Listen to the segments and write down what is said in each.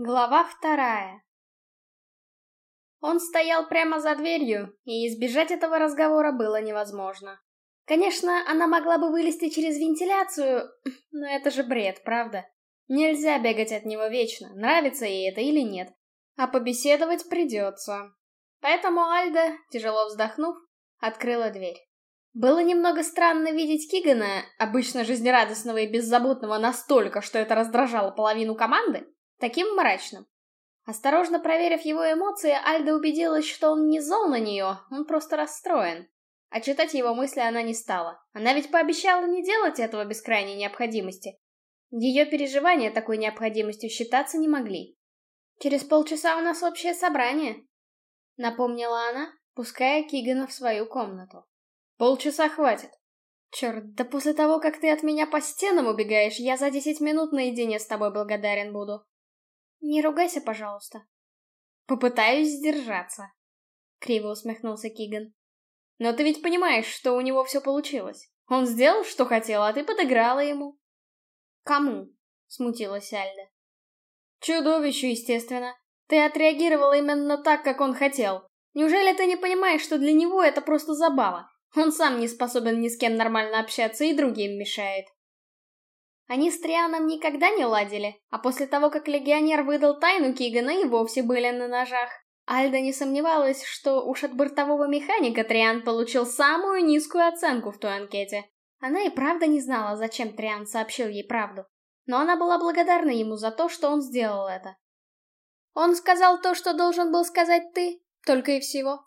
Глава вторая. Он стоял прямо за дверью, и избежать этого разговора было невозможно. Конечно, она могла бы вылезти через вентиляцию, но это же бред, правда? Нельзя бегать от него вечно, нравится ей это или нет. А побеседовать придется. Поэтому Альда, тяжело вздохнув, открыла дверь. Было немного странно видеть Кигана, обычно жизнерадостного и беззаботного настолько, что это раздражало половину команды, таким мрачным. Осторожно проверив его эмоции, Альда убедилась, что он не зол на нее, он просто расстроен. А читать его мысли она не стала. Она ведь пообещала не делать этого без крайней необходимости. Ее переживания такой необходимостью считаться не могли. «Через полчаса у нас общее собрание», — напомнила она, пуская Кигана в свою комнату. «Полчаса хватит». «Черт, да после того, как ты от меня по стенам убегаешь, я за десять минут наедине с тобой благодарен буду», не ругайся, пожалуйста. Попытаюсь сдержаться. Криво усмехнулся Киган. Но ты ведь понимаешь, что у него все получилось. Он сделал, что хотел, а ты подыграла ему. Кому? Смутилась Альда. Чудовищу, естественно. Ты отреагировала именно так, как он хотел. Неужели ты не понимаешь, что для него это просто забава? Он сам не способен ни с кем нормально общаться и другим мешает. Они с Трианом никогда не ладили, а после того, как легионер выдал тайну Кигана, и вовсе были на ножах. Альда не сомневалась, что уж от бортового механика Триан получил самую низкую оценку в той анкете. Она и правда не знала, зачем Триан сообщил ей правду. Но она была благодарна ему за то, что он сделал это. Он сказал то, что должен был сказать ты, только и всего.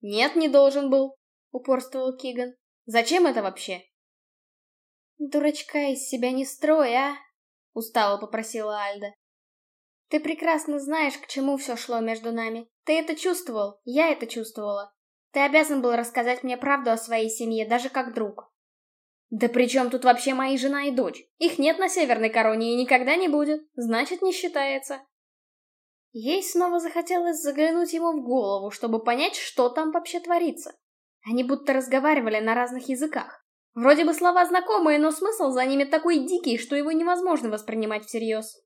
Нет, не должен был, упорствовал Киган. Зачем это вообще? «Дурачка из себя не строй, а!» — устало попросила Альда. «Ты прекрасно знаешь, к чему все шло между нами. Ты это чувствовал, я это чувствовала. Ты обязан был рассказать мне правду о своей семье, даже как друг». «Да при чем тут вообще мои жена и дочь? Их нет на Северной Короне и никогда не будет, значит, не считается». Ей снова захотелось заглянуть ему в голову, чтобы понять, что там вообще творится. Они будто разговаривали на разных языках. Вроде бы слова знакомые, но смысл за ними такой дикий, что его невозможно воспринимать всерьез.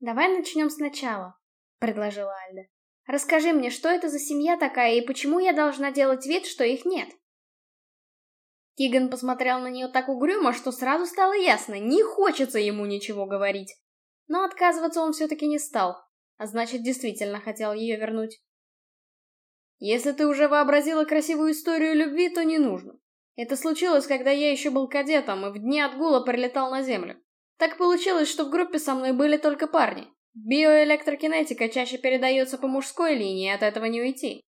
«Давай начнем сначала», — предложила Альда. «Расскажи мне, что это за семья такая и почему я должна делать вид, что их нет?» Киган посмотрел на нее так угрюмо, что сразу стало ясно, не хочется ему ничего говорить. Но отказываться он все-таки не стал, а значит, действительно хотел ее вернуть. «Если ты уже вообразила красивую историю любви, то не нужно. Это случилось, когда я еще был кадетом и в дни отгула прилетал на Землю. Так получилось, что в группе со мной были только парни. Биоэлектрокинетика чаще передается по мужской линии, от этого не уйти.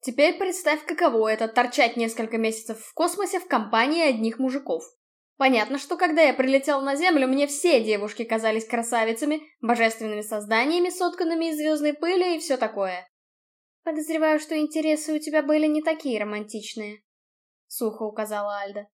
Теперь представь, каково это торчать несколько месяцев в космосе в компании одних мужиков. Понятно, что когда я прилетел на Землю, мне все девушки казались красавицами, божественными созданиями, сотканными из звездной пыли и все такое. Подозреваю, что интересы у тебя были не такие романтичные сухо указала Альда.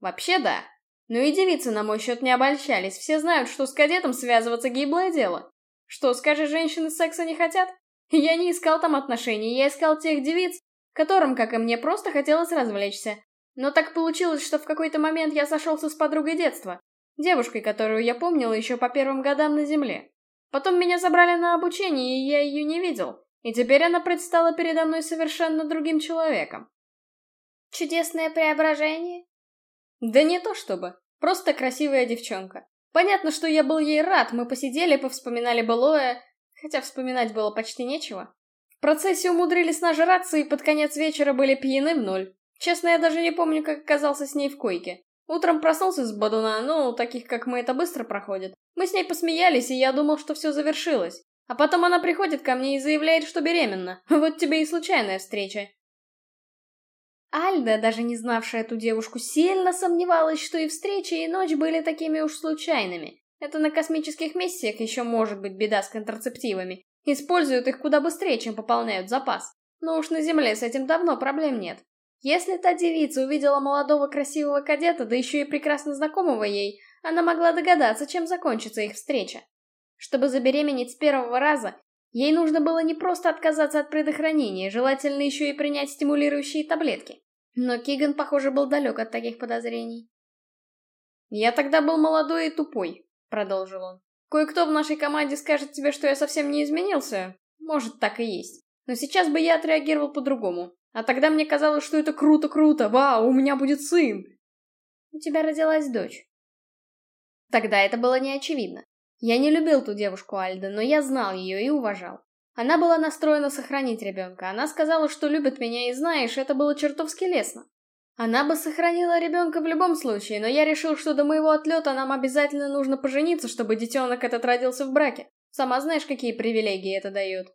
Вообще да. Но и девицы на мой счет не обольщались, все знают, что с кадетом связываться гиблое дело. Что, скажешь, женщины секса не хотят? Я не искал там отношений, я искал тех девиц, которым, как и мне, просто хотелось развлечься. Но так получилось, что в какой-то момент я сошелся с подругой детства, девушкой, которую я помнила еще по первым годам на земле. Потом меня забрали на обучение, и я ее не видел, и теперь она предстала передо мной совершенно другим человеком. Чудесное преображение? Да не то чтобы. Просто красивая девчонка. Понятно, что я был ей рад, мы посидели, повспоминали былое, хотя вспоминать было почти нечего. В процессе умудрились нажраться и под конец вечера были пьяны в ноль. Честно, я даже не помню, как оказался с ней в койке. Утром проснулся с бодуна, ну, таких как мы, это быстро проходит. Мы с ней посмеялись, и я думал, что все завершилось. А потом она приходит ко мне и заявляет, что беременна. Вот тебе и случайная встреча. Альда, даже не знавшая эту девушку, сильно сомневалась, что и встреча, и ночь были такими уж случайными. Это на космических миссиях еще может быть беда с контрацептивами. Используют их куда быстрее, чем пополняют запас. Но уж на Земле с этим давно проблем нет. Если та девица увидела молодого красивого кадета, да еще и прекрасно знакомого ей, она могла догадаться, чем закончится их встреча. Чтобы забеременеть с первого раза, ей нужно было не просто отказаться от предохранения, желательно еще и принять стимулирующие таблетки. Но Киган, похоже, был далек от таких подозрений. «Я тогда был молодой и тупой», — продолжил он. Кое-кто в нашей команде скажет тебе, что я совсем не изменился. Может, так и есть. Но сейчас бы я отреагировал по-другому. А тогда мне казалось, что это круто-круто. Вау, у меня будет сын. У тебя родилась дочь. Тогда это было не очевидно. Я не любил ту девушку Альда, но я знал ее и уважал. Она была настроена сохранить ребенка. Она сказала, что любит меня, и знаешь, это было чертовски лестно. Она бы сохранила ребенка в любом случае, но я решил, что до моего отлета нам обязательно нужно пожениться, чтобы детенок этот родился в браке. Сама знаешь, какие привилегии это дает.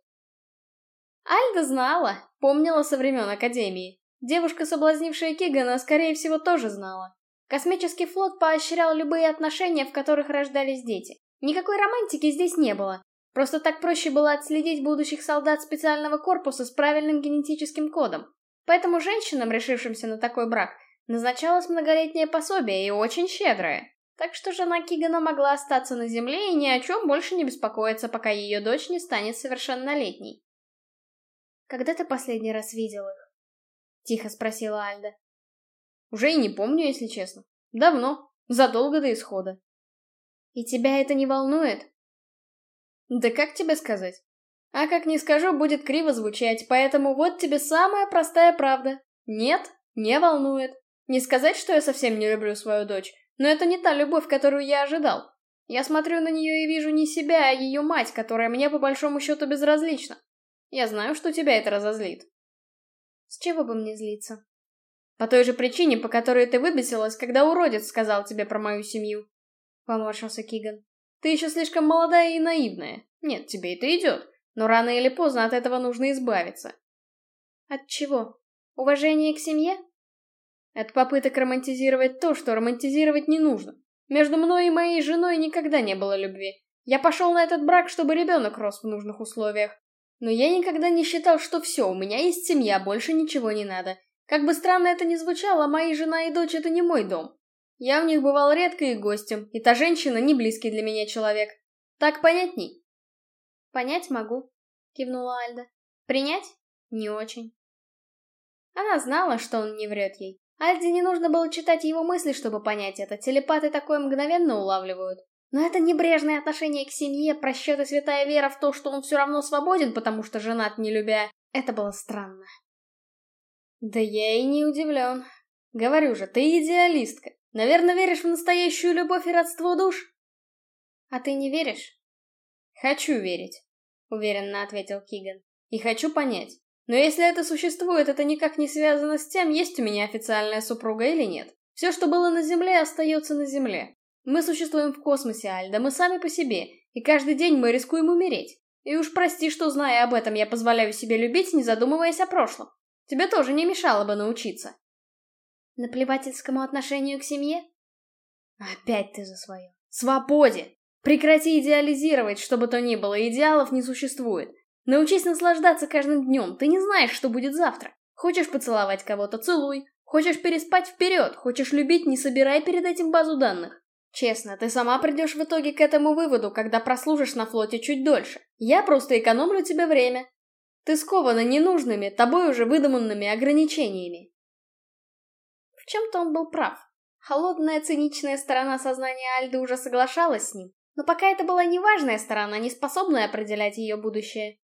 Альда знала, помнила со времен Академии. Девушка, соблазнившая Кигана, скорее всего, тоже знала. Космический флот поощрял любые отношения, в которых рождались дети. Никакой романтики здесь не было. Просто так проще было отследить будущих солдат специального корпуса с правильным генетическим кодом. Поэтому женщинам, решившимся на такой брак, назначалось многолетнее пособие и очень щедрое. Так что жена Кигана могла остаться на земле и ни о чем больше не беспокоиться, пока ее дочь не станет совершеннолетней. «Когда ты последний раз видел их?» — тихо спросила Альда. «Уже и не помню, если честно. Давно, задолго до исхода». «И тебя это не волнует?» «Да как тебе сказать? А как не скажу, будет криво звучать, поэтому вот тебе самая простая правда. Нет, не волнует. Не сказать, что я совсем не люблю свою дочь, но это не та любовь, которую я ожидал. Я смотрю на нее и вижу не себя, а ее мать, которая мне по большому счету безразлична. Я знаю, что тебя это разозлит. С чего бы мне злиться? По той же причине, по которой ты выбесилась, когда уродец сказал тебе про мою семью. Поморщился Киган. Ты еще слишком молодая и наивная. Нет, тебе это идет. Но рано или поздно от этого нужно избавиться. От чего? Уважение к семье? От попыток романтизировать то, что романтизировать не нужно. Между мной и моей женой никогда не было любви. Я пошел на этот брак, чтобы ребенок рос в нужных условиях. Но я никогда не считал, что все, у меня есть семья, больше ничего не надо. Как бы странно это ни звучало, мои жена и дочь — это не мой дом. Я в них бывал редко и гостем, и та женщина не близкий для меня человек. Так понятней? «Понять могу», — кивнула Альда. «Принять? Не очень». Она знала, что он не врет ей. Альде не нужно было читать его мысли, чтобы понять это, телепаты такое мгновенно улавливают. Но это небрежное отношение к семье, просчет и святая вера в то, что он все равно свободен, потому что женат не любя, это было странно. Да я и не удивлен. Говорю же, ты идеалистка. Наверное, веришь в настоящую любовь и родство душ? А ты не веришь? «Хочу верить», — уверенно ответил Киган. «И хочу понять. Но если это существует, это никак не связано с тем, есть у меня официальная супруга или нет. Все, что было на Земле, остается на Земле. Мы существуем в космосе, Альда, мы сами по себе, и каждый день мы рискуем умереть. И уж прости, что, зная об этом, я позволяю себе любить, не задумываясь о прошлом. Тебе тоже не мешало бы научиться». «Наплевательскому отношению к семье?» «Опять ты за свое. Свободе!» Прекрати идеализировать, что бы то ни было, идеалов не существует. Научись наслаждаться каждым днем, ты не знаешь, что будет завтра. Хочешь поцеловать кого-то – целуй. Хочешь переспать – вперед. Хочешь любить – не собирай перед этим базу данных. Честно, ты сама придешь в итоге к этому выводу, когда прослужишь на флоте чуть дольше. Я просто экономлю тебе время. Ты скована ненужными, тобой уже выдуманными ограничениями. Чем-то он был прав. Холодная, циничная сторона сознания Альды уже соглашалась с ним, но пока это была неважная сторона, не способная определять ее будущее.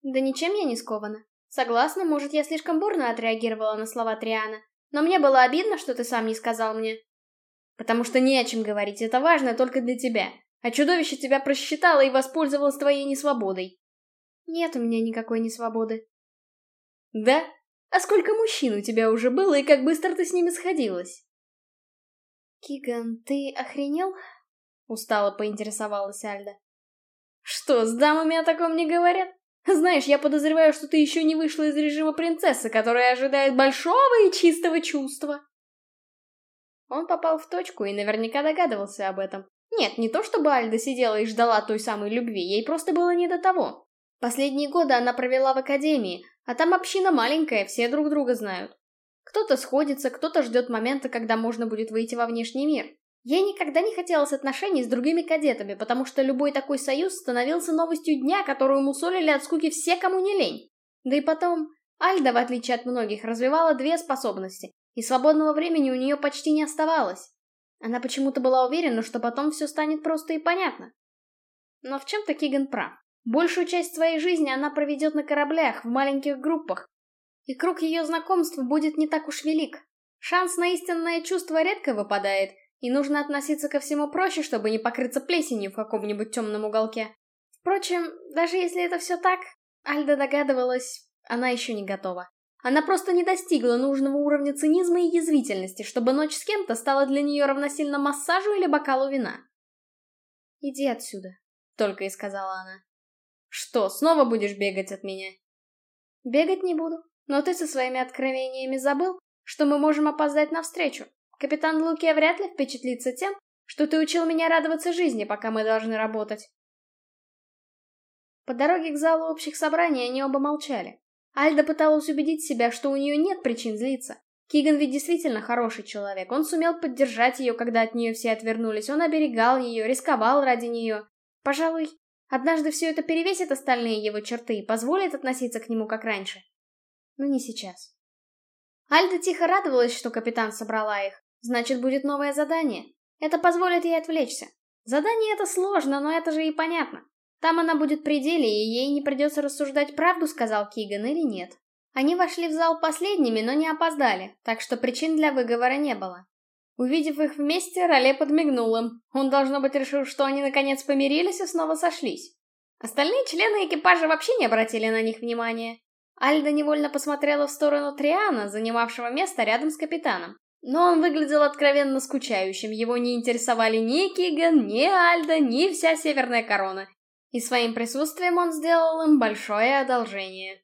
Да ничем я не скована. Согласна, может, я слишком бурно отреагировала на слова Триана, но мне было обидно, что ты сам не сказал мне. Потому что не о чем говорить, это важно только для тебя. А чудовище тебя просчитало и воспользовалось твоей несвободой. Нет у меня никакой несвободы. Да? А сколько мужчин у тебя уже было, и как быстро ты с ними сходилась? Киган, ты охренел? Устало поинтересовалась Альда. Что, с дамами о таком не говорят? Знаешь, я подозреваю, что ты еще не вышла из режима принцессы, которая ожидает большого и чистого чувства. Он попал в точку и наверняка догадывался об этом. Нет, не то чтобы Альда сидела и ждала той самой любви, ей просто было не до того. Последние годы она провела в академии, а там община маленькая, все друг друга знают. Кто-то сходится, кто-то ждет момента, когда можно будет выйти во внешний мир. Ей никогда не хотелось отношений с другими кадетами, потому что любой такой союз становился новостью дня, которую мусолили от скуки все, кому не лень. Да и потом, Альда, в отличие от многих, развивала две способности, и свободного времени у нее почти не оставалось. Она почему-то была уверена, что потом все станет просто и понятно. Но в чем-то Киган прав. Большую часть своей жизни она проведет на кораблях, в маленьких группах. И круг ее знакомств будет не так уж велик. Шанс на истинное чувство редко выпадает, и нужно относиться ко всему проще, чтобы не покрыться плесенью в каком-нибудь темном уголке. Впрочем, даже если это все так, Альда догадывалась, она еще не готова. Она просто не достигла нужного уровня цинизма и язвительности, чтобы ночь с кем-то стала для нее равносильно массажу или бокалу вина. «Иди отсюда», — только и сказала она. «Что, снова будешь бегать от меня?» «Бегать не буду, но ты со своими откровениями забыл, что мы можем опоздать навстречу. Капитан Лукия вряд ли впечатлится тем, что ты учил меня радоваться жизни, пока мы должны работать». По дороге к залу общих собраний они оба молчали. Альда пыталась убедить себя, что у нее нет причин злиться. Киган ведь действительно хороший человек. Он сумел поддержать ее, когда от нее все отвернулись. Он оберегал ее, рисковал ради нее. Пожалуй, однажды все это перевесит остальные его черты и позволит относиться к нему как раньше. Но не сейчас. Альда тихо радовалась, что капитан собрала их. Значит, будет новое задание. Это позволит ей отвлечься. Задание это сложно, но это же и понятно. Там она будет при деле, и ей не придется рассуждать, правду сказал Киган или нет. Они вошли в зал последними, но не опоздали, так что причин для выговора не было. Увидев их вместе, Роле подмигнул им. Он, должно быть, решил, что они наконец помирились и снова сошлись. Остальные члены экипажа вообще не обратили на них внимания. Альда невольно посмотрела в сторону Триана, занимавшего место рядом с капитаном. Но он выглядел откровенно скучающим, его не интересовали ни Киган, ни Альда, ни вся Северная Корона, и своим присутствием он сделал им большое одолжение.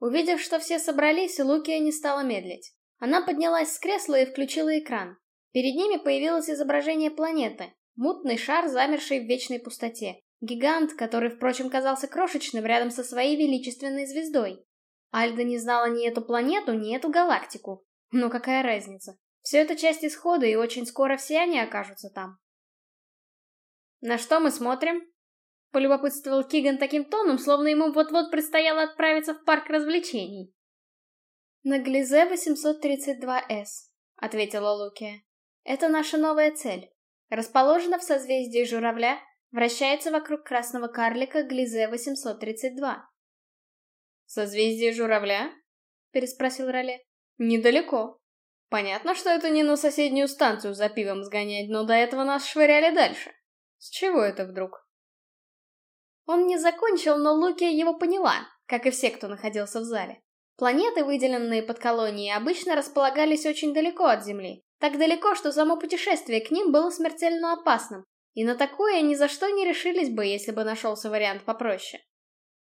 Увидев, что все собрались, Лукия не стала медлить. Она поднялась с кресла и включила экран. Перед ними появилось изображение планеты, мутный шар, замерший в вечной пустоте. Гигант, который, впрочем, казался крошечным рядом со своей величественной звездой. Альда не знала ни эту планету, ни эту галактику. Но какая разница? Все это часть исхода, и очень скоро все они окажутся там. «На что мы смотрим?» Полюбопытствовал Киган таким тоном, словно ему вот-вот предстояло отправиться в парк развлечений. «На Глизе 832С», — ответила Лукия. «Это наша новая цель. Расположена в созвездии журавля, вращается вокруг красного карлика Глизе 832». «Созвездие журавля?» — переспросил Роле. «Недалеко. Понятно, что это не на соседнюю станцию за пивом сгонять, но до этого нас швыряли дальше. С чего это вдруг?» Он не закончил, но Лукия его поняла, как и все, кто находился в зале. Планеты, выделенные под колонии, обычно располагались очень далеко от Земли. Так далеко, что само путешествие к ним было смертельно опасным. И на такое ни за что не решились бы, если бы нашелся вариант попроще.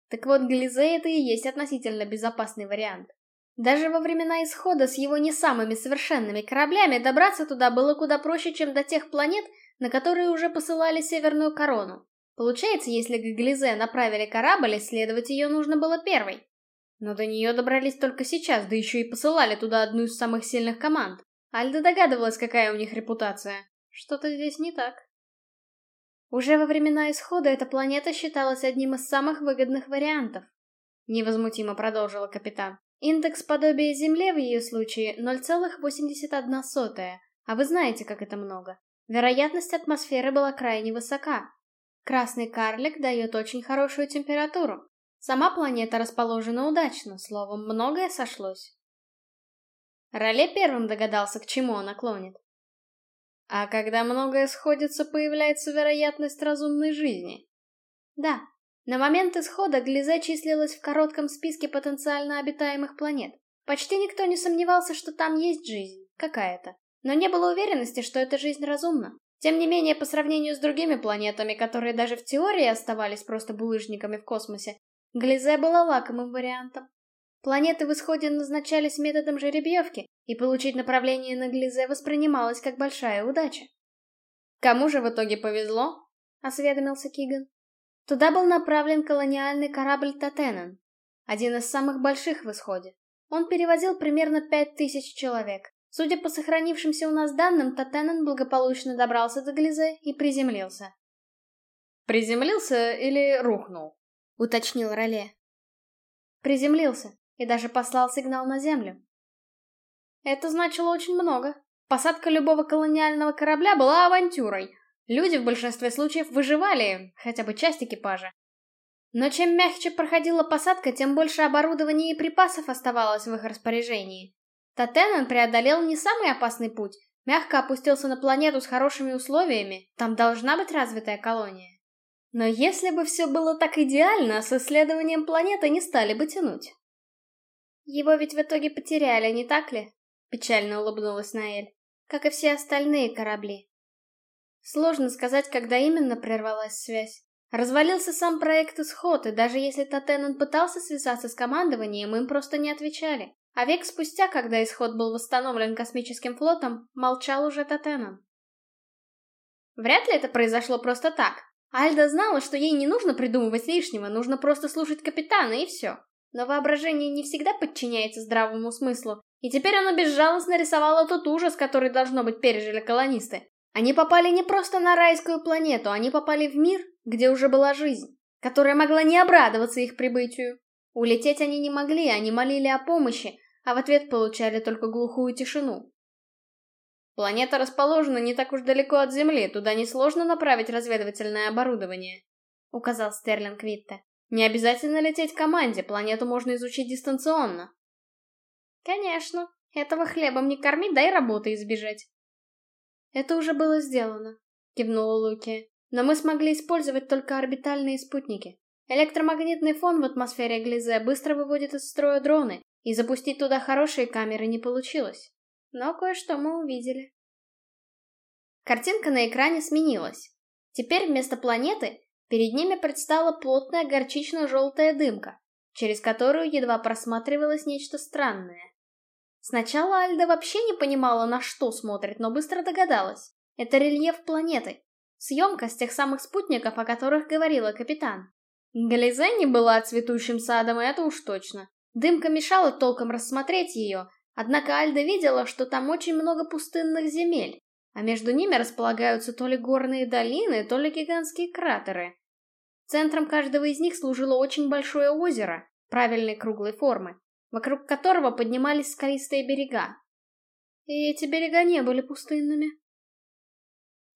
Так вот, Глизе это и есть относительно безопасный вариант. Даже во времена Исхода с его не самыми совершенными кораблями добраться туда было куда проще, чем до тех планет, на которые уже посылали Северную Корону. Получается, если к Глизе направили корабль, исследовать ее нужно было первой. Но до нее добрались только сейчас, да еще и посылали туда одну из самых сильных команд. Альда догадывалась, какая у них репутация. Что-то здесь не так. Уже во времена Исхода эта планета считалась одним из самых выгодных вариантов. Невозмутимо продолжила капитан. Индекс подобия Земле в ее случае 0,81, а вы знаете, как это много. Вероятность атмосферы была крайне высока, Красный карлик дает очень хорошую температуру. Сама планета расположена удачно, словом, многое сошлось. Роле первым догадался, к чему она клонит. А когда многое сходится, появляется вероятность разумной жизни. Да, на момент исхода Глизе числилась в коротком списке потенциально обитаемых планет. Почти никто не сомневался, что там есть жизнь, какая-то. Но не было уверенности, что эта жизнь разумна. Тем не менее, по сравнению с другими планетами, которые даже в теории оставались просто булыжниками в космосе, Глизе была лакомым вариантом. Планеты в исходе назначались методом жеребьевки, и получить направление на Глизе воспринималось как большая удача. «Кому же в итоге повезло?» — осведомился Киган. Туда был направлен колониальный корабль Татенен, один из самых больших в исходе. Он перевозил примерно пять тысяч человек. Судя по сохранившимся у нас данным, Татенен благополучно добрался до Глизе и приземлился. «Приземлился или рухнул?» — уточнил Роле. Приземлился и даже послал сигнал на Землю. Это значило очень много. Посадка любого колониального корабля была авантюрой. Люди в большинстве случаев выживали, хотя бы часть экипажа. Но чем мягче проходила посадка, тем больше оборудования и припасов оставалось в их распоряжении. Татенен преодолел не самый опасный путь, мягко опустился на планету с хорошими условиями, там должна быть развитая колония. Но если бы все было так идеально, с исследованием планеты не стали бы тянуть. Его ведь в итоге потеряли, не так ли? Печально улыбнулась Наэль. Как и все остальные корабли. Сложно сказать, когда именно прервалась связь. Развалился сам проект «Исход», и даже если Татенен пытался связаться с командованием, им просто не отвечали. А век спустя, когда исход был восстановлен космическим флотом, молчал уже Татенен. Вряд ли это произошло просто так. Альда знала, что ей не нужно придумывать лишнего, нужно просто слушать капитана, и все. Но воображение не всегда подчиняется здравому смыслу, и теперь оно безжалостно рисовало тот ужас, который, должно быть, пережили колонисты. Они попали не просто на райскую планету, они попали в мир, где уже была жизнь, которая могла не обрадоваться их прибытию. Улететь они не могли, они молили о помощи, а в ответ получали только глухую тишину. Планета расположена не так уж далеко от Земли, туда несложно направить разведывательное оборудование, указал Стерлинг Витте. Не обязательно лететь команде, планету можно изучить дистанционно. Конечно, этого хлебом не корми, дай работы избежать. Это уже было сделано, кивнула Луки. Но мы смогли использовать только орбитальные спутники. Электромагнитный фон в атмосфере Глизе быстро выводит из строя дроны, и запустить туда хорошие камеры не получилось. Но кое-что мы увидели. Картинка на экране сменилась. Теперь вместо планеты перед ними предстала плотная горчично-желтая дымка, через которую едва просматривалось нечто странное. Сначала Альда вообще не понимала, на что смотрит, но быстро догадалась. Это рельеф планеты. Съемка с тех самых спутников, о которых говорила капитан. Гализе не была цветущим садом, это уж точно. Дымка мешала толком рассмотреть ее, однако Альда видела, что там очень много пустынных земель, а между ними располагаются то ли горные долины, то ли гигантские кратеры. Центром каждого из них служило очень большое озеро, правильной круглой формы вокруг которого поднимались скалистые берега. И эти берега не были пустынными.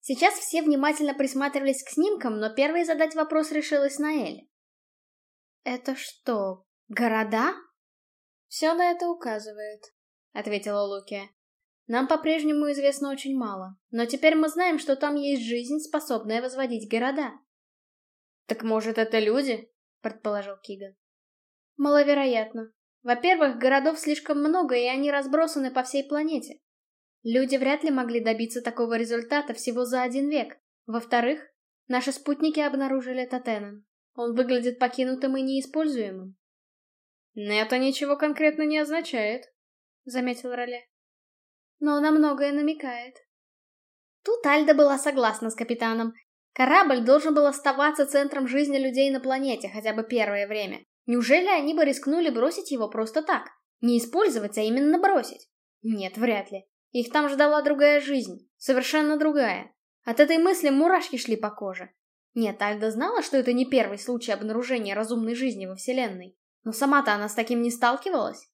Сейчас все внимательно присматривались к снимкам, но первой задать вопрос решилась Наэль. «Это что, города?» «Все на это указывает», — ответила Луки. «Нам по-прежнему известно очень мало, но теперь мы знаем, что там есть жизнь, способная возводить города». «Так может, это люди?» — предположил Киган. «Маловероятно. Во-первых, городов слишком много, и они разбросаны по всей планете. Люди вряд ли могли добиться такого результата всего за один век. Во-вторых, наши спутники обнаружили Тотенен. Он выглядит покинутым и неиспользуемым. «Это ничего конкретно не означает», — заметил Роле. «Но на многое намекает». Тут Альда была согласна с капитаном. Корабль должен был оставаться центром жизни людей на планете хотя бы первое время. Неужели они бы рискнули бросить его просто так? Не использовать, а именно бросить? Нет, вряд ли. Их там ждала другая жизнь. Совершенно другая. От этой мысли мурашки шли по коже. Нет, Альда знала, что это не первый случай обнаружения разумной жизни во Вселенной. Но сама-то она с таким не сталкивалась.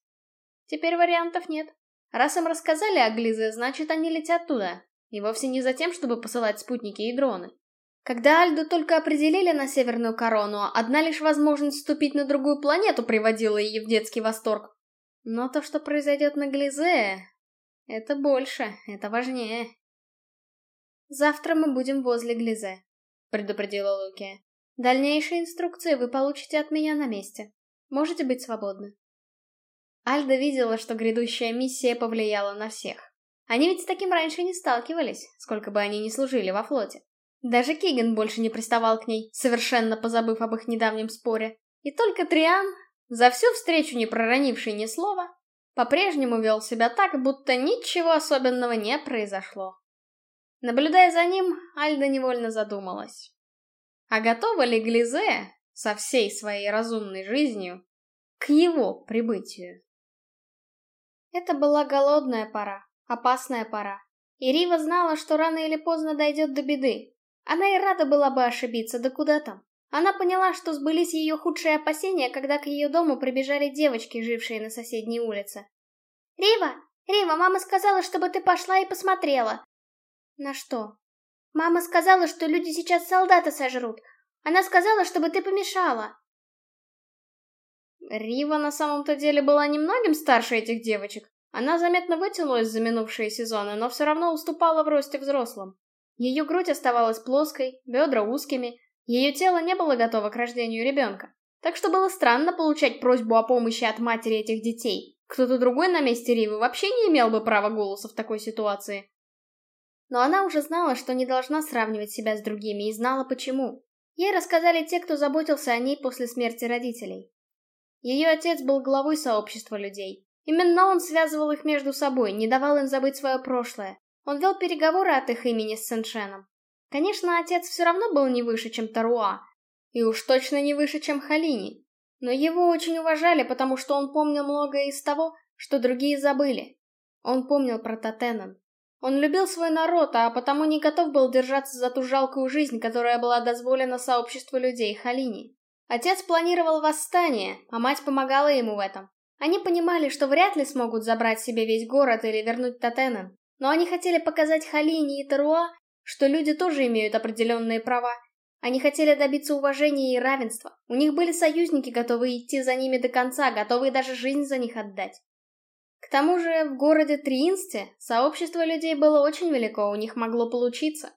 Теперь вариантов нет. Раз им рассказали о Глизе, значит они летят туда. И вовсе не за тем, чтобы посылать спутники и дроны. Когда Альду только определили на Северную Корону, одна лишь возможность вступить на другую планету приводила ее в детский восторг. Но то, что произойдет на Глизе, это больше, это важнее. «Завтра мы будем возле Глизе», — предупредила Луки. «Дальнейшие инструкции вы получите от меня на месте. Можете быть свободны». Альда видела, что грядущая миссия повлияла на всех. Они ведь с таким раньше не сталкивались, сколько бы они ни служили во флоте. Даже Киган больше не приставал к ней, совершенно позабыв об их недавнем споре. И только Триан, за всю встречу не проронивший ни слова, по-прежнему вел себя так, будто ничего особенного не произошло. Наблюдая за ним, Альда невольно задумалась. А готова ли Глизе со всей своей разумной жизнью к его прибытию? Это была голодная пора, опасная пора. И Рива знала, что рано или поздно дойдет до беды, она и рада была бы ошибиться, да куда там. Она поняла, что сбылись ее худшие опасения, когда к ее дому прибежали девочки, жившие на соседней улице. «Рива! Рива, мама сказала, чтобы ты пошла и посмотрела!» «На что?» Мама сказала, что люди сейчас солдата сожрут. Она сказала, чтобы ты помешала. Рива на самом-то деле была немногим старше этих девочек. Она заметно вытянулась за минувшие сезоны, но все равно уступала в росте взрослым. Ее грудь оставалась плоской, бедра узкими, ее тело не было готово к рождению ребенка. Так что было странно получать просьбу о помощи от матери этих детей. Кто-то другой на месте Ривы вообще не имел бы права голоса в такой ситуации. Но она уже знала, что не должна сравнивать себя с другими, и знала почему. Ей рассказали те, кто заботился о ней после смерти родителей. Ее отец был главой сообщества людей. Именно он связывал их между собой, не давал им забыть свое прошлое. Он вел переговоры от их имени с Сэншеном. Конечно, отец все равно был не выше, чем Таруа, и уж точно не выше, чем Халини. Но его очень уважали, потому что он помнил многое из того, что другие забыли. Он помнил про Татенан. Он любил свой народ, а потому не готов был держаться за ту жалкую жизнь, которая была дозволена сообществу людей Халини. Отец планировал восстание, а мать помогала ему в этом. Они понимали, что вряд ли смогут забрать себе весь город или вернуть Татенен, но они хотели показать Халини и Таруа, что люди тоже имеют определенные права. Они хотели добиться уважения и равенства. У них были союзники, готовые идти за ними до конца, готовые даже жизнь за них отдать. К тому же в городе Триинсте сообщество людей было очень велико, у них могло получиться.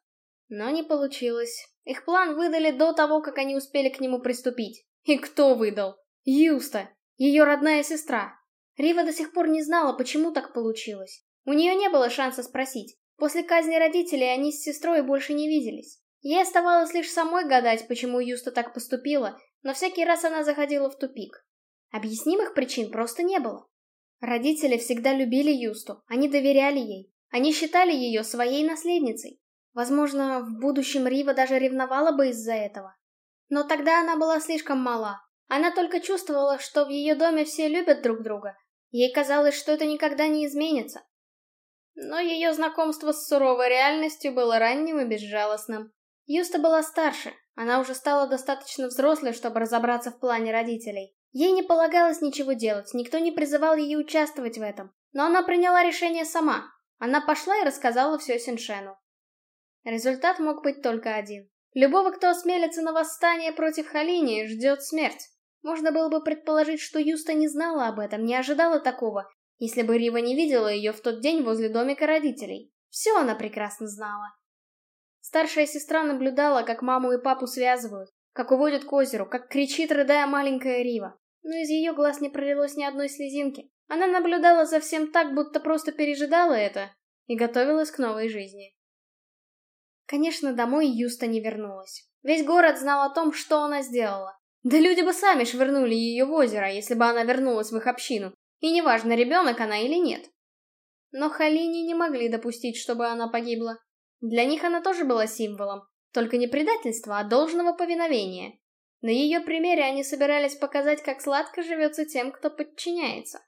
Но не получилось. Их план выдали до того, как они успели к нему приступить. И кто выдал? Юста, ее родная сестра. Рива до сих пор не знала, почему так получилось. У нее не было шанса спросить. После казни родителей они с сестрой больше не виделись. Ей оставалось лишь самой гадать, почему Юста так поступила, но всякий раз она заходила в тупик. Объяснимых причин просто не было. Родители всегда любили Юсту, они доверяли ей. Они считали ее своей наследницей. Возможно, в будущем Рива даже ревновала бы из-за этого. Но тогда она была слишком мала. Она только чувствовала, что в ее доме все любят друг друга. Ей казалось, что это никогда не изменится. Но ее знакомство с суровой реальностью было ранним и безжалостным. Юста была старше, она уже стала достаточно взрослой, чтобы разобраться в плане родителей. Ей не полагалось ничего делать, никто не призывал ее участвовать в этом. Но она приняла решение сама. Она пошла и рассказала все Синшену. Результат мог быть только один. Любого, кто осмелится на восстание против Халини, ждет смерть. Можно было бы предположить, что Юста не знала об этом, не ожидала такого, если бы Рива не видела ее в тот день возле домика родителей. Все она прекрасно знала. Старшая сестра наблюдала, как маму и папу связывают, как уводят к озеру, как кричит, рыдая маленькая Рива. Но из ее глаз не пролилось ни одной слезинки. Она наблюдала за всем так, будто просто пережидала это и готовилась к новой жизни. Конечно, домой Юста не вернулась. Весь город знал о том, что она сделала. Да люди бы сами швырнули ее в озеро, если бы она вернулась в их общину. И неважно, ребенок она или нет. Но Халини не могли допустить, чтобы она погибла. Для них она тоже была символом. Только не предательства, а должного повиновения. На ее примере они собирались показать, как сладко живется тем, кто подчиняется.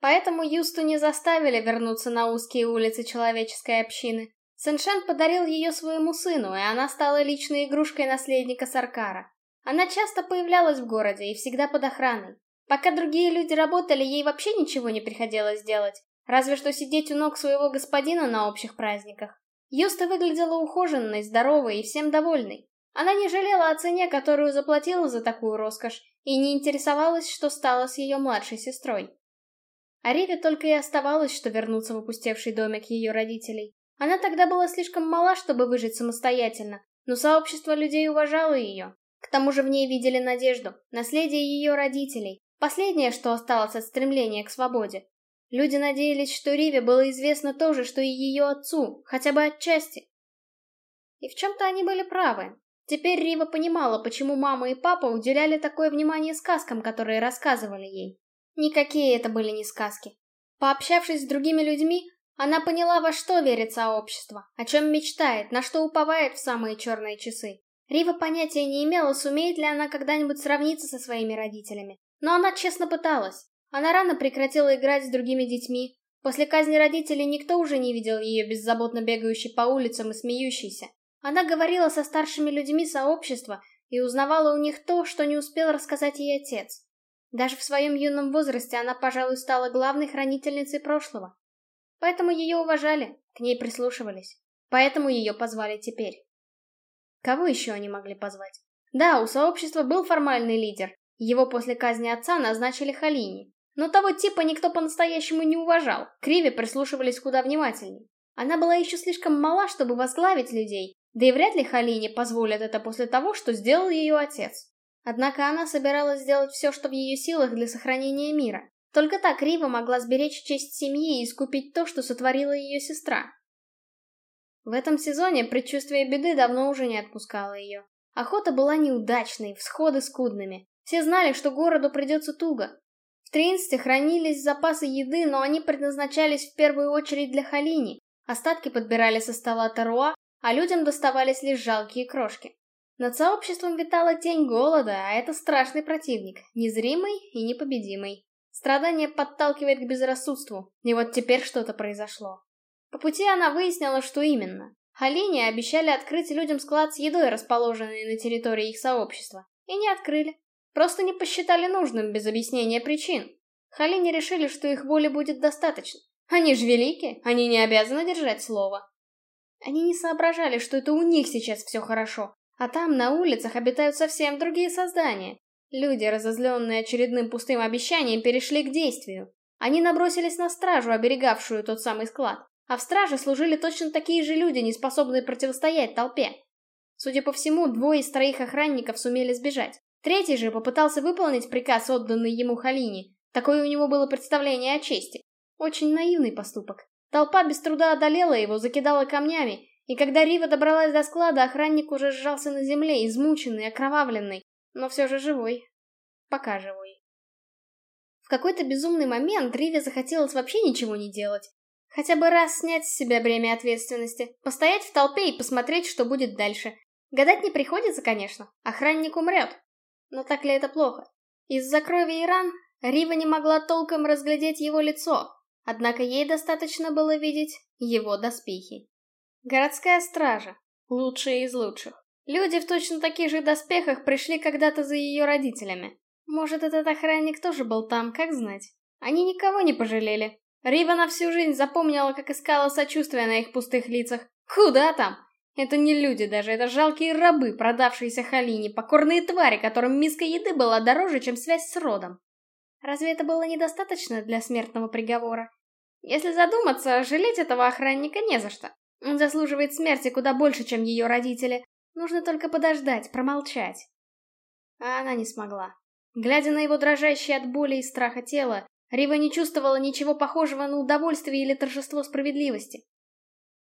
Поэтому Юсту не заставили вернуться на узкие улицы человеческой общины. Сэншен подарил ее своему сыну, и она стала личной игрушкой наследника Саркара. Она часто появлялась в городе и всегда под охраной. Пока другие люди работали, ей вообще ничего не приходилось делать, разве что сидеть у ног своего господина на общих праздниках. Юста выглядела ухоженной, здоровой и всем довольной. Она не жалела о цене, которую заплатила за такую роскошь, и не интересовалась, что стало с ее младшей сестрой. А Риве только и оставалось, что вернуться в опустевший домик ее родителей. Она тогда была слишком мала, чтобы выжить самостоятельно, но сообщество людей уважало ее. К тому же в ней видели надежду, наследие ее родителей, последнее, что осталось от стремления к свободе. Люди надеялись, что Риве было известно то же, что и ее отцу, хотя бы отчасти. И в чем-то они были правы. Теперь Рива понимала, почему мама и папа уделяли такое внимание сказкам, которые рассказывали ей. Никакие это были не сказки. Пообщавшись с другими людьми, она поняла, во что верит сообщество, о чем мечтает, на что уповает в самые черные часы. Рива понятия не имела, сумеет ли она когда-нибудь сравниться со своими родителями. Но она честно пыталась. Она рано прекратила играть с другими детьми. После казни родителей никто уже не видел ее беззаботно бегающей по улицам и смеющейся. Она говорила со старшими людьми сообщества и узнавала у них то, что не успел рассказать ей отец. Даже в своем юном возрасте она, пожалуй, стала главной хранительницей прошлого. Поэтому ее уважали, к ней прислушивались. Поэтому ее позвали теперь. Кого еще они могли позвать? Да, у сообщества был формальный лидер. Его после казни отца назначили Халини. Но того типа никто по-настоящему не уважал. Криви прислушивались куда внимательней. Она была еще слишком мала, чтобы возглавить людей, да и вряд ли Халине позволят это после того, что сделал ее отец. Однако она собиралась сделать все, что в ее силах для сохранения мира. Только так Рива могла сберечь честь семьи и искупить то, что сотворила ее сестра. В этом сезоне предчувствие беды давно уже не отпускало ее. Охота была неудачной, всходы скудными. Все знали, что городу придется туго. В Тринсте хранились запасы еды, но они предназначались в первую очередь для Халини. Остатки подбирали со стола Таруа, а людям доставались лишь жалкие крошки. Над сообществом витала тень голода, а это страшный противник, незримый и непобедимый. Страдание подталкивает к безрассудству, и вот теперь что-то произошло. По пути она выяснила, что именно. Халине обещали открыть людям склад с едой, расположенный на территории их сообщества, и не открыли. Просто не посчитали нужным без объяснения причин. Халине решили, что их воли будет достаточно. Они же велики, они не обязаны держать слово. Они не соображали, что это у них сейчас все хорошо, а там, на улицах, обитают совсем другие создания. Люди, разозленные очередным пустым обещанием, перешли к действию. Они набросились на стражу, оберегавшую тот самый склад. А в страже служили точно такие же люди, не способные противостоять толпе. Судя по всему, двое из троих охранников сумели сбежать. Третий же попытался выполнить приказ, отданный ему Халине. Такое у него было представление о чести. Очень наивный поступок. Толпа без труда одолела его, закидала камнями, и когда Рива добралась до склада, охранник уже сжался на земле, измученный, окровавленный, но все же живой. Пока живой. В какой-то безумный момент Риве захотелось вообще ничего не делать. Хотя бы раз снять с себя бремя ответственности, постоять в толпе и посмотреть, что будет дальше. Гадать не приходится, конечно, охранник умрет. Но так ли это плохо? Из-за крови и ран Рива не могла толком разглядеть его лицо, однако ей достаточно было видеть его доспехи. Городская стража. Лучшие из лучших. Люди в точно таких же доспехах пришли когда-то за ее родителями. Может, этот охранник тоже был там, как знать. Они никого не пожалели. Рива на всю жизнь запомнила, как искала сочувствия на их пустых лицах. Куда там? Это не люди даже, это жалкие рабы, продавшиеся Халине, покорные твари, которым миска еды была дороже, чем связь с родом. Разве это было недостаточно для смертного приговора? Если задуматься, жалеть этого охранника не за что. Он заслуживает смерти куда больше, чем ее родители. Нужно только подождать, промолчать. А она не смогла. Глядя на его дрожащее от боли и страха тело, Рива не чувствовала ничего похожего на удовольствие или торжество справедливости.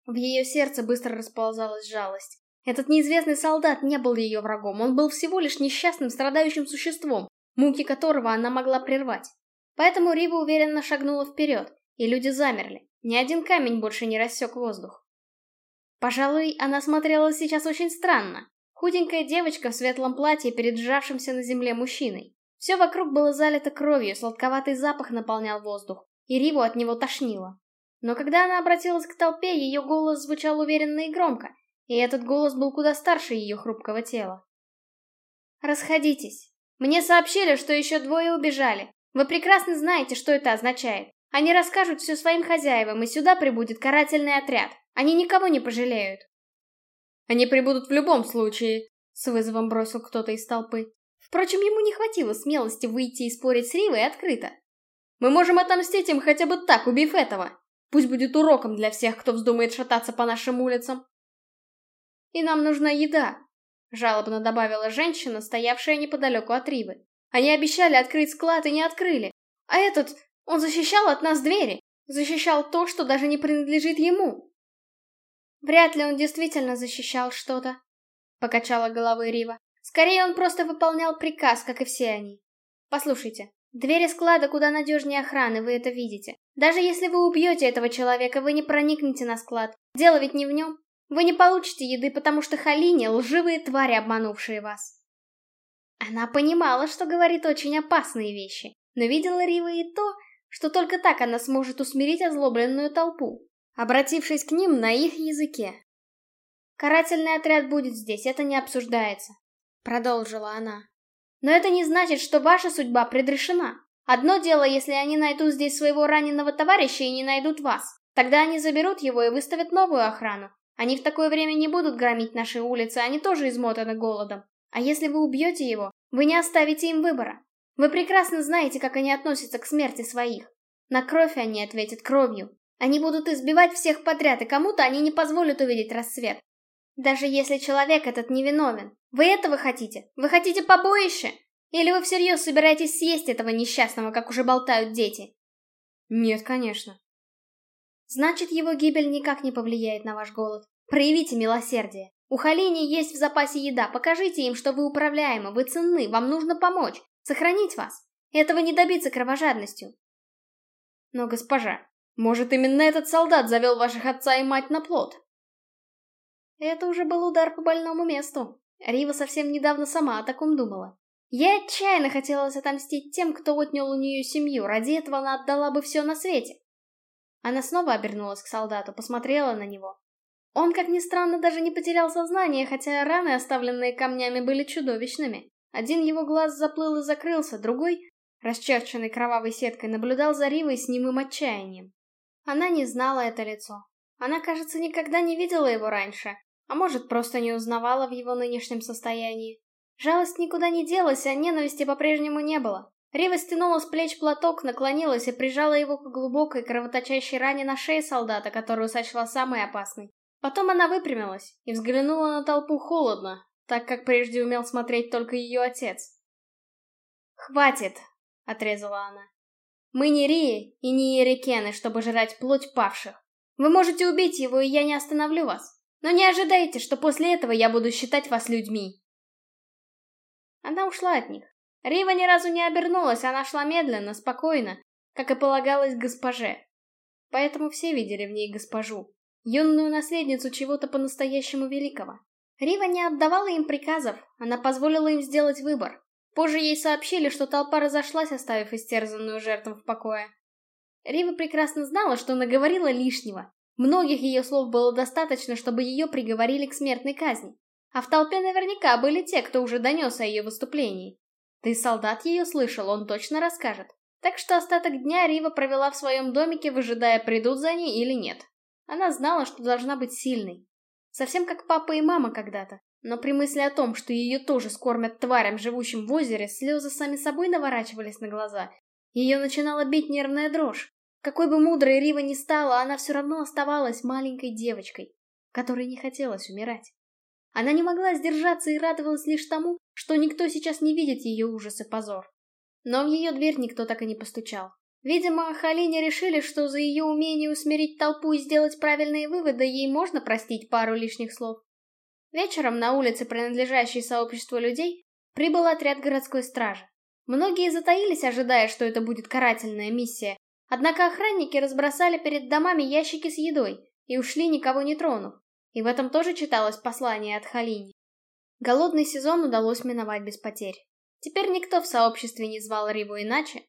В ее сердце быстро расползалась жалость. Этот неизвестный солдат не был ее врагом, он был всего лишь несчастным, страдающим существом, муки которого она могла прервать. Поэтому Рива уверенно шагнула вперед, и люди замерли. Ни один камень больше не рассек воздух. Пожалуй, она смотрела сейчас очень странно. Худенькая девочка в светлом платье перед сжавшимся на земле мужчиной. Все вокруг было залито кровью, сладковатый запах наполнял воздух, и Риву от него тошнило. Но когда она обратилась к толпе, ее голос звучал уверенно и громко, и этот голос был куда старше ее хрупкого тела. «Расходитесь. Мне сообщили, что еще двое убежали. Вы прекрасно знаете, что это означает. Они расскажут все своим хозяевам, и сюда прибудет карательный отряд. Они никого не пожалеют. Они прибудут в любом случае, с вызовом бросил кто-то из толпы. Впрочем, ему не хватило смелости выйти и спорить с Ривой открыто. Мы можем отомстить им хотя бы так, убив этого. Пусть будет уроком для всех, кто вздумает шататься по нашим улицам. И нам нужна еда, жалобно добавила женщина, стоявшая неподалеку от Ривы. Они обещали открыть склад и не открыли. А этот, он защищал от нас двери, защищал то, что даже не принадлежит ему. Вряд ли он действительно защищал что-то, покачала головой Рива. Скорее, он просто выполнял приказ, как и все они. Послушайте, двери склада куда надежнее охраны, вы это видите. Даже если вы убьете этого человека, вы не проникнете на склад. Дело ведь не в нем. Вы не получите еды, потому что Халини — лживые твари, обманувшие вас. Она понимала, что говорит очень опасные вещи, но видела Рива и то, что только так она сможет усмирить озлобленную толпу обратившись к ним на их языке. «Карательный отряд будет здесь, это не обсуждается», — продолжила она. «Но это не значит, что ваша судьба предрешена. Одно дело, если они найдут здесь своего раненого товарища и не найдут вас. Тогда они заберут его и выставят новую охрану. Они в такое время не будут громить наши улицы, они тоже измотаны голодом. А если вы убьете его, вы не оставите им выбора. Вы прекрасно знаете, как они относятся к смерти своих. На кровь они ответят кровью. Они будут избивать всех подряд, и кому-то они не позволят увидеть рассвет. Даже если человек этот невиновен. Вы этого хотите? Вы хотите побоище? Или вы всерьез собираетесь съесть этого несчастного, как уже болтают дети? Нет, конечно. Значит, его гибель никак не повлияет на ваш голод. Проявите милосердие. У Халини есть в запасе еда, покажите им, что вы управляемы, вы ценны, вам нужно помочь, сохранить вас. Этого не добиться кровожадностью. Но, госпожа, может, именно этот солдат завел ваших отца и мать на плод? Это уже был удар по больному месту. Рива совсем недавно сама о таком думала. Я отчаянно хотелось отомстить тем, кто отнял у нее семью, ради этого она отдала бы все на свете. Она снова обернулась к солдату, посмотрела на него. Он, как ни странно, даже не потерял сознание, хотя раны, оставленные камнями, были чудовищными. Один его глаз заплыл и закрылся, другой, расчерченный кровавой сеткой, наблюдал за Ривой с немым отчаянием. Она не знала это лицо. Она, кажется, никогда не видела его раньше, а может, просто не узнавала в его нынешнем состоянии. Жалость никуда не делась, а ненависти по-прежнему не было. Рива стянула с плеч платок, наклонилась и прижала его к глубокой кровоточащей ране на шее солдата, которую сочла самой опасной. Потом она выпрямилась и взглянула на толпу холодно, так как прежде умел смотреть только ее отец. «Хватит!» — отрезала она. «Мы не Рии и не Ерикены, чтобы жрать плоть павших. Вы можете убить его, и я не остановлю вас. Но не ожидайте, что после этого я буду считать вас людьми. Она ушла от них. Рива ни разу не обернулась, она шла медленно, спокойно, как и полагалось госпоже. Поэтому все видели в ней госпожу, юную наследницу чего-то по-настоящему великого. Рива не отдавала им приказов, она позволила им сделать выбор. Позже ей сообщили, что толпа разошлась, оставив истерзанную жертву в покое. Рива прекрасно знала, что наговорила лишнего. Многих ее слов было достаточно, чтобы ее приговорили к смертной казни. А в толпе наверняка были те, кто уже донес о ее выступлении. Ты солдат ее слышал, он точно расскажет. Так что остаток дня Рива провела в своем домике, выжидая, придут за ней или нет. Она знала, что должна быть сильной. Совсем как папа и мама когда-то. Но при мысли о том, что ее тоже скормят тварям, живущим в озере, слезы сами собой наворачивались на глаза. Ее начинала бить нервная дрожь. Какой бы мудрой Рива ни стала, она все равно оставалась маленькой девочкой, которой не хотелось умирать. Она не могла сдержаться и радовалась лишь тому, что никто сейчас не видит ее ужас и позор. Но в ее дверь никто так и не постучал. Видимо, Халине решили, что за ее умение усмирить толпу и сделать правильные выводы ей можно простить пару лишних слов. Вечером на улице, принадлежащей сообществу людей, прибыл отряд городской стражи. Многие затаились, ожидая, что это будет карательная миссия, однако охранники разбросали перед домами ящики с едой и ушли, никого не тронув. И в этом тоже читалось послание от Халини. Голодный сезон удалось миновать без потерь. Теперь никто в сообществе не звал Риву иначе,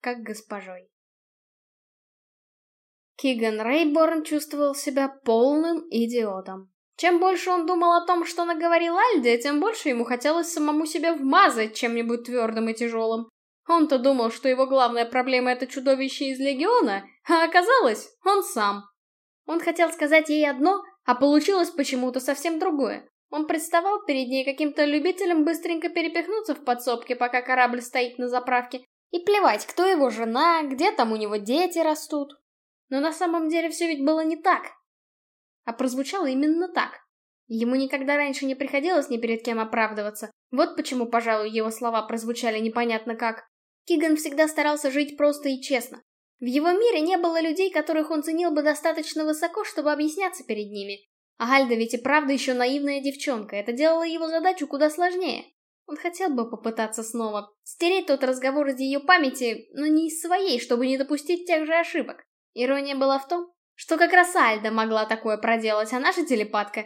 как госпожой. Киган Рейборн чувствовал себя полным идиотом. Чем больше он думал о том, что наговорил Альде, тем больше ему хотелось самому себя вмазать чем-нибудь твердым и тяжелым. Он-то думал, что его главная проблема — это чудовище из Легиона, а оказалось, он сам. Он хотел сказать ей одно, а получилось почему-то совсем другое. Он представал перед ней каким-то любителем быстренько перепихнуться в подсобке, пока корабль стоит на заправке, и плевать, кто его жена, где там у него дети растут. Но на самом деле все ведь было не так. А прозвучало именно так. Ему никогда раньше не приходилось ни перед кем оправдываться. Вот почему, пожалуй, его слова прозвучали непонятно как. Киган всегда старался жить просто и честно. В его мире не было людей, которых он ценил бы достаточно высоко, чтобы объясняться перед ними. А Альда ведь и правда еще наивная девчонка, это делало его задачу куда сложнее. Он хотел бы попытаться снова стереть тот разговор из ее памяти, но не из своей, чтобы не допустить тех же ошибок. Ирония была в том, что как раз Альда могла такое проделать, а наша телепатка...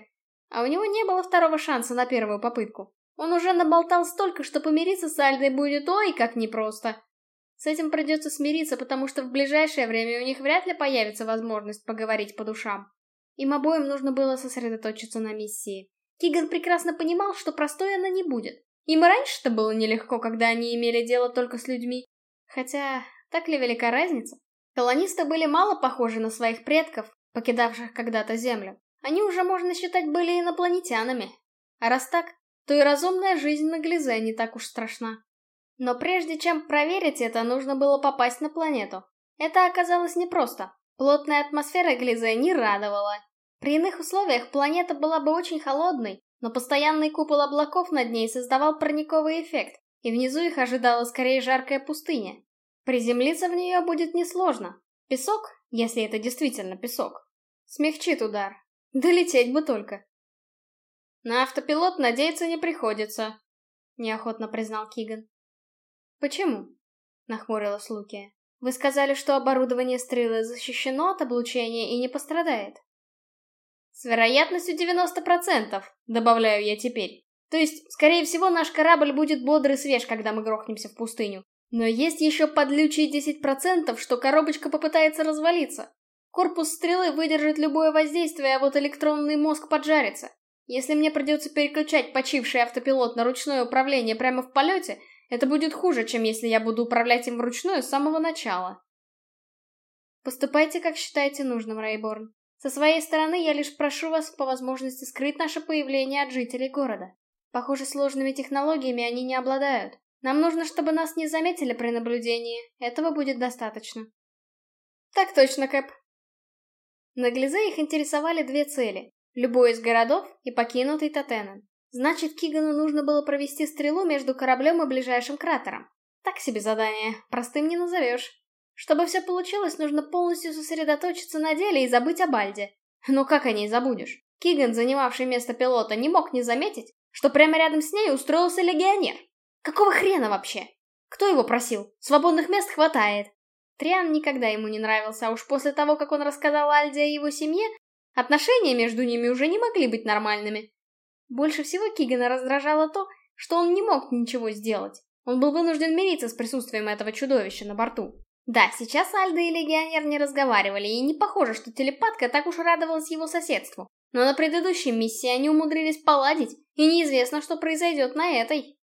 А у него не было второго шанса на первую попытку. Он уже наболтал столько, что помириться с Альдой будет ой как непросто. С этим придется смириться, потому что в ближайшее время у них вряд ли появится возможность поговорить по душам. Им обоим нужно было сосредоточиться на миссии. Киган прекрасно понимал, что простой она не будет. Им раньше-то было нелегко, когда они имели дело только с людьми. Хотя, так ли велика разница? Колонисты были мало похожи на своих предков, покидавших когда-то Землю. они уже, можно считать, были инопланетянами. А раз так, то и разумная жизнь на Глизе не так уж страшна. Но прежде чем проверить это, нужно было попасть на планету. Это оказалось непросто. Плотная атмосфера Глизе не радовала. При иных условиях планета была бы очень холодной, но постоянный купол облаков над ней создавал парниковый эффект, и внизу их ожидала скорее жаркая пустыня. Приземлиться в нее будет несложно. Песок, если это действительно песок, смягчит удар. Долететь бы только. На автопилот надеяться не приходится, неохотно признал Киган. Почему? Нахмурилась Лукия. Вы сказали, что оборудование стрелы защищено от облучения и не пострадает. С вероятностью 90%, добавляю я теперь. То есть, скорее всего, наш корабль будет бодрый и свеж, когда мы грохнемся в пустыню. Но есть еще подлючие 10%, что коробочка попытается развалиться. Корпус стрелы выдержит любое воздействие, а вот электронный мозг поджарится. Если мне придется переключать почивший автопилот на ручное управление прямо в полете, это будет хуже, чем если я буду управлять им вручную с самого начала. Поступайте, как считаете нужным, Рейборн. Со своей стороны я лишь прошу вас по возможности скрыть наше появление от жителей города. Похоже, сложными технологиями они не обладают. Нам нужно, чтобы нас не заметили при наблюдении. Этого будет достаточно. Так точно, Кэп. На Глизе их интересовали две цели. Любой из городов и покинутый Татенен. Значит, Кигану нужно было провести стрелу между кораблем и ближайшим кратером. Так себе задание, простым не назовешь. Чтобы все получилось, нужно полностью сосредоточиться на деле и забыть о Бальде. Но как о ней забудешь? Киган, занимавший место пилота, не мог не заметить, что прямо рядом с ней устроился легионер. Какого хрена вообще? Кто его просил? Свободных мест хватает. Триан никогда ему не нравился, а уж после того, как он рассказал Альде о его семье, отношения между ними уже не могли быть нормальными. Больше всего Кигана раздражало то, что он не мог ничего сделать. Он был вынужден мириться с присутствием этого чудовища на борту. Да, сейчас Альда и Легионер не разговаривали, и не похоже, что телепатка так уж радовалась его соседству. Но на предыдущей миссии они умудрились поладить, и неизвестно, что произойдет на этой.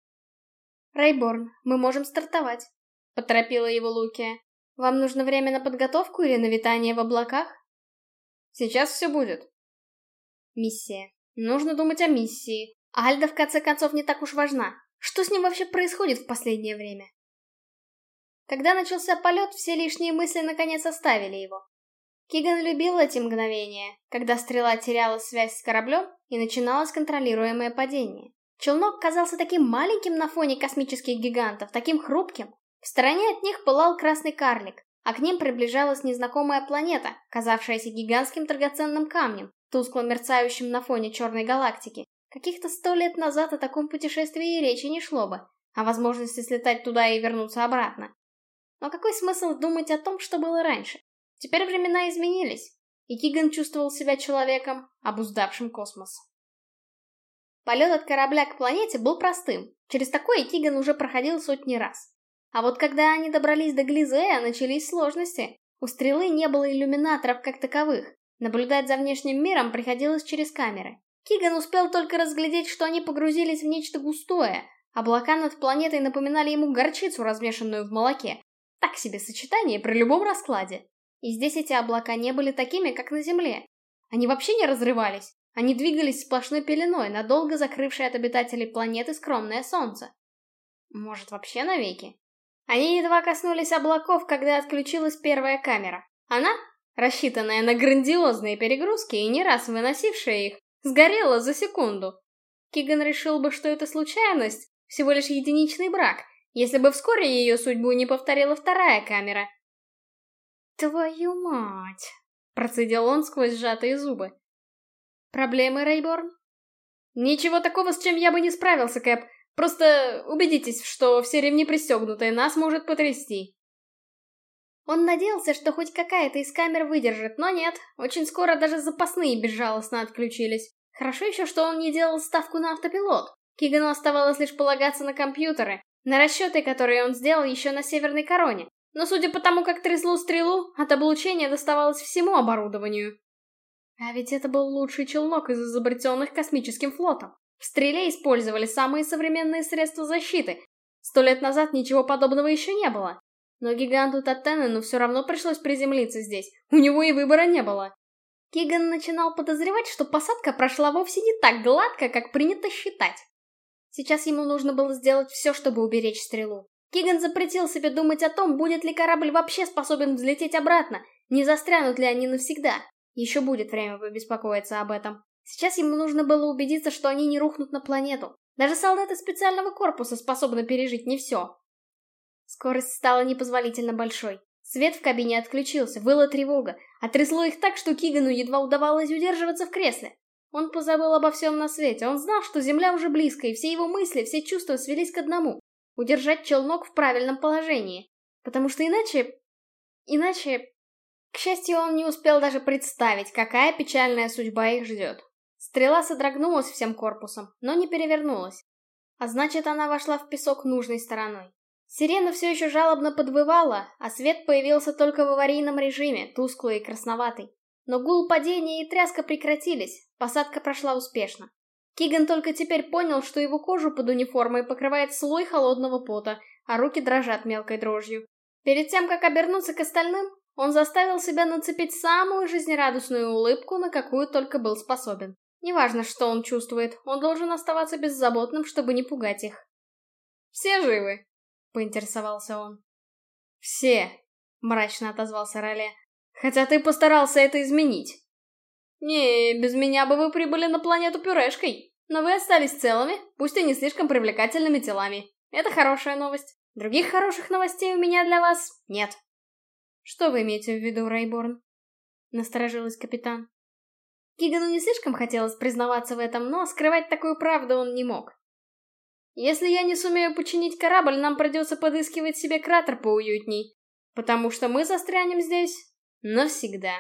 «Рейборн, мы можем стартовать», — поторопила его Лукия. «Вам нужно время на подготовку или на витание в облаках?» «Сейчас все будет». Миссия. Нужно думать о миссии. Альда, в конце концов, не так уж важна. Что с ним вообще происходит в последнее время? Когда начался полет, все лишние мысли наконец оставили его. Киган любил эти мгновения, когда стрела теряла связь с кораблем и начиналось контролируемое падение. Челнок казался таким маленьким на фоне космических гигантов, таким хрупким. В стороне от них пылал красный карлик, а к ним приближалась незнакомая планета, казавшаяся гигантским драгоценным камнем, тускло мерцающим на фоне черной галактики. Каких-то сто лет назад о таком путешествии и речи не шло бы, о возможности слетать туда и вернуться обратно. Но какой смысл думать о том, что было раньше? Теперь времена изменились, и Киган чувствовал себя человеком, обуздавшим космос. Полет от корабля к планете был простым. Через такое Киган уже проходил сотни раз. А вот когда они добрались до Глизея, начались сложности. У стрелы не было иллюминаторов как таковых. Наблюдать за внешним миром приходилось через камеры. Киган успел только разглядеть, что они погрузились в нечто густое. Облака над планетой напоминали ему горчицу, размешанную в молоке. Так себе сочетание при любом раскладе. И здесь эти облака не были такими, как на Земле. Они вообще не разрывались. Они двигались сплошной пеленой, надолго закрывшей от обитателей планеты скромное солнце. Может, вообще навеки? Они едва коснулись облаков, когда отключилась первая камера. Она, рассчитанная на грандиозные перегрузки и не раз выносившая их, сгорела за секунду. Киган решил бы, что это случайность, всего лишь единичный брак, если бы вскоре ее судьбу не повторила вторая камера. «Твою мать!» — процедил он сквозь сжатые зубы. «Проблемы, Рейборн?» «Ничего такого, с чем я бы не справился, Кэп. Просто убедитесь, что все ремни пристегнуты, нас может потрясти». Он надеялся, что хоть какая-то из камер выдержит, но нет, очень скоро даже запасные безжалостно отключились. Хорошо еще, что он не делал ставку на автопилот. Кигану оставалось лишь полагаться на компьютеры, на расчеты, которые он сделал еще на Северной Короне. Но судя по тому, как трясло стрелу, от облучения доставалось всему оборудованию. А ведь это был лучший челнок из изобретенных космическим флотом. В стреле использовали самые современные средства защиты. Сто лет назад ничего подобного еще не было. Но гиганту Таттенену все равно пришлось приземлиться здесь. У него и выбора не было. Киган начинал подозревать, что посадка прошла вовсе не так гладко, как принято считать. Сейчас ему нужно было сделать все, чтобы уберечь стрелу. Киган запретил себе думать о том, будет ли корабль вообще способен взлететь обратно, не застрянут ли они навсегда. Еще будет время побеспокоиться об этом. Сейчас ему нужно было убедиться, что они не рухнут на планету. Даже солдаты специального корпуса способны пережить не все. Скорость стала непозволительно большой. Свет в кабине отключился, выла тревога, а трясло их так, что Кигану едва удавалось удерживаться в кресле. Он позабыл обо всем на свете, он знал, что Земля уже близко, и все его мысли, все чувства свелись к одному — удержать челнок в правильном положении. Потому что иначе... Иначе... К счастью, он не успел даже представить, какая печальная судьба их ждет. Стрела содрогнулась всем корпусом, но не перевернулась. А значит, она вошла в песок нужной стороной. Сирена все еще жалобно подвывала, а свет появился только в аварийном режиме, тусклый и красноватый. Но гул падения и тряска прекратились, посадка прошла успешно. Киган только теперь понял, что его кожу под униформой покрывает слой холодного пота, а руки дрожат мелкой дрожью. Перед тем, как обернуться к остальным, он заставил себя нацепить самую жизнерадостную улыбку, на какую только был способен. Неважно, что он чувствует, он должен оставаться беззаботным, чтобы не пугать их. «Все живы?» — поинтересовался он. «Все», — мрачно отозвался Роле. «Хотя ты постарался это изменить». «Не, без меня бы вы прибыли на планету пюрешкой. Но вы остались целыми, пусть и не слишком привлекательными телами. Это хорошая новость. Других хороших новостей у меня для вас нет». «Что вы имеете в виду, Рейборн?» — насторожилась капитан. Кигану не слишком хотелось признаваться в этом, но скрывать такую правду он не мог. Если я не сумею починить корабль, нам придется подыскивать себе кратер поуютней, потому что мы застрянем здесь навсегда.